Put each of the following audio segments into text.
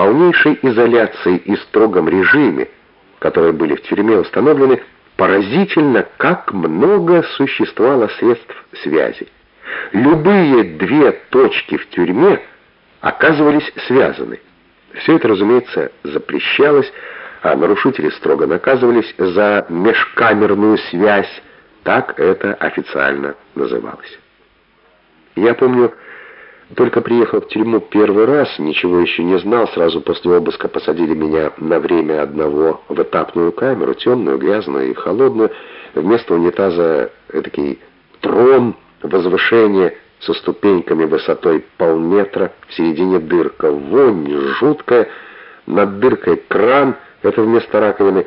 полнейшей изоляции и строгом режиме, которые были в тюрьме установлены, поразительно, как много существовало средств связи. Любые две точки в тюрьме оказывались связаны. Все это, разумеется, запрещалось, а нарушители строго наказывались за межкамерную связь, так это официально называлось. Я помню, только приехал в тюрьму первый раз, ничего еще не знал, сразу после обыска посадили меня на время одного в этапную камеру, темную, грязную и холодную. Вместо унитаза этакий трон, возвышение со ступеньками высотой полметра, в середине дырка, вонь жуткая, над дыркой кран, это вместо раковины.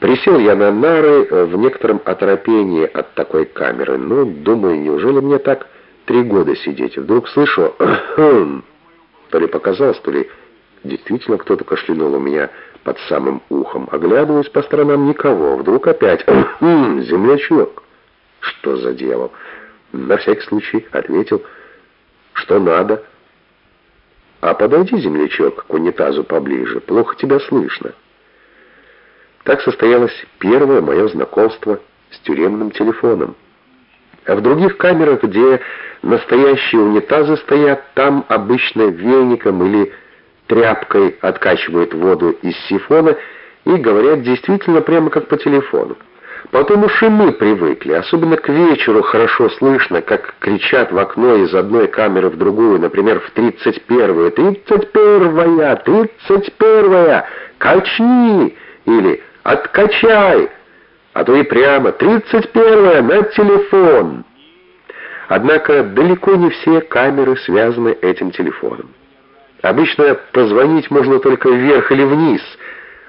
Присел я на нары в некотором оторопении от такой камеры. Ну, думаю, неужели мне так три года сидеть. Вдруг слышу, то ли показалось, то ли действительно кто-то кашлянул у меня под самым ухом. Оглядываюсь по сторонам никого. Вдруг опять, землячок. Что за дьявол? На всякий случай ответил, что надо. А подойди, землячок, к унитазу поближе, плохо тебя слышно. Так состоялось первое мое знакомство с тюремным телефоном. А в других камерах, где настоящие унитазы стоят, там обычно веником или тряпкой откачивают воду из сифона и говорят действительно прямо как по телефону. Потом уж и мы привыкли, особенно к вечеру хорошо слышно, как кричат в окно из одной камеры в другую, например, в 31-ю, 31-я, 31-я, качни! или откачай а то и прямо «31 на телефон». Однако далеко не все камеры связаны этим телефоном. Обычно позвонить можно только вверх или вниз,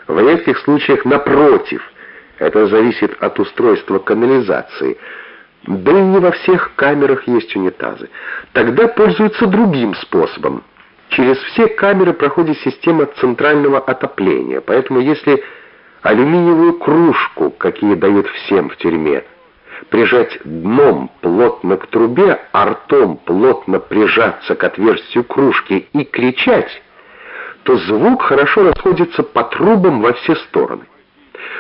в редких случаях напротив. Это зависит от устройства канализации. Да и не во всех камерах есть унитазы. Тогда пользуются другим способом. Через все камеры проходит система центрального отопления, поэтому если алюминиевую кружку, какие дают всем в тюрьме, прижать дном плотно к трубе, а ртом плотно прижаться к отверстию кружки и кричать, то звук хорошо расходится по трубам во все стороны.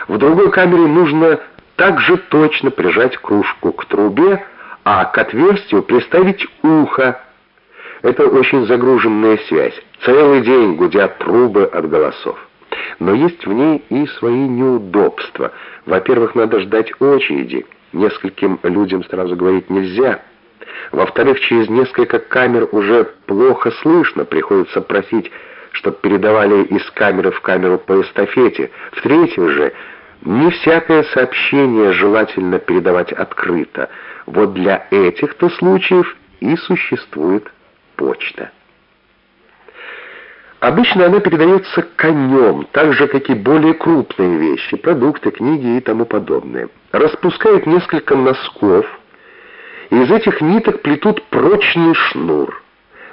В другой камере нужно также точно прижать кружку к трубе, а к отверстию приставить ухо. Это очень загруженная связь. Целый день гудят трубы от голосов. Но есть в ней и свои неудобства. Во-первых, надо ждать очереди. Нескольким людям сразу говорить нельзя. Во-вторых, через несколько камер уже плохо слышно, приходится просить, чтобы передавали из камеры в камеру по эстафете. В-третьих же, не всякое сообщение желательно передавать открыто. Вот для этих-то случаев и существует почта. Обычно она передается конем, так же, как и более крупные вещи, продукты, книги и тому подобное. Распускают несколько носков, и из этих ниток плетут прочный шнур.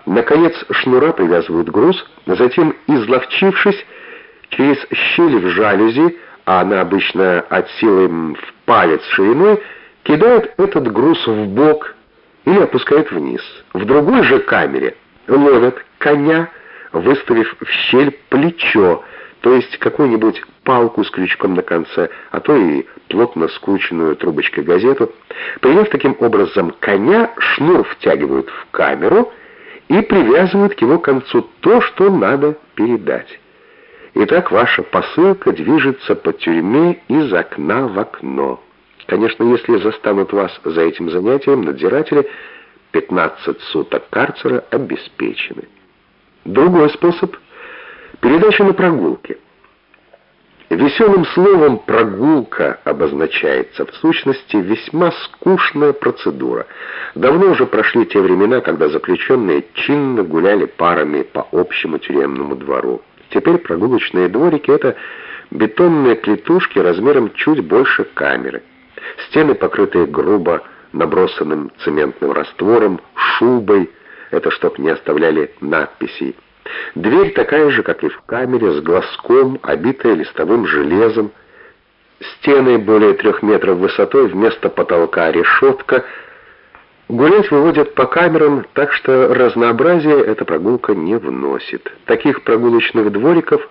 Наконец шнура привязывают груз, затем, изловчившись, через щели в жалюзи, а она обычно от силы в палец шириной, кидают этот груз в бок или опускают вниз. В другой же камере ловят коня, выставив в щель плечо, то есть какую-нибудь палку с крючком на конце, а то и плотно скрученную трубочкой газету. Приняв таким образом коня, шнур втягивают в камеру и привязывают к его концу то, что надо передать. Итак, ваша посылка движется по тюрьме из окна в окно. Конечно, если застанут вас за этим занятием, надзиратели 15 суток карцера обеспечены. Другой способ — передача на прогулке. Веселым словом «прогулка» обозначается, в сущности, весьма скучная процедура. Давно уже прошли те времена, когда заключенные чинно гуляли парами по общему тюремному двору. Теперь прогулочные дворики — это бетонные клетушки размером чуть больше камеры. Стены, покрытые грубо набросанным цементным раствором, шубой — это чтоб не оставляли надписей. Дверь такая же, как и в камере, с глазком, обитая листовым железом. Стены более трех метров высотой, вместо потолка решетка. Гулять выводят по камерам, так что разнообразие эта прогулка не вносит. Таких прогулочных двориков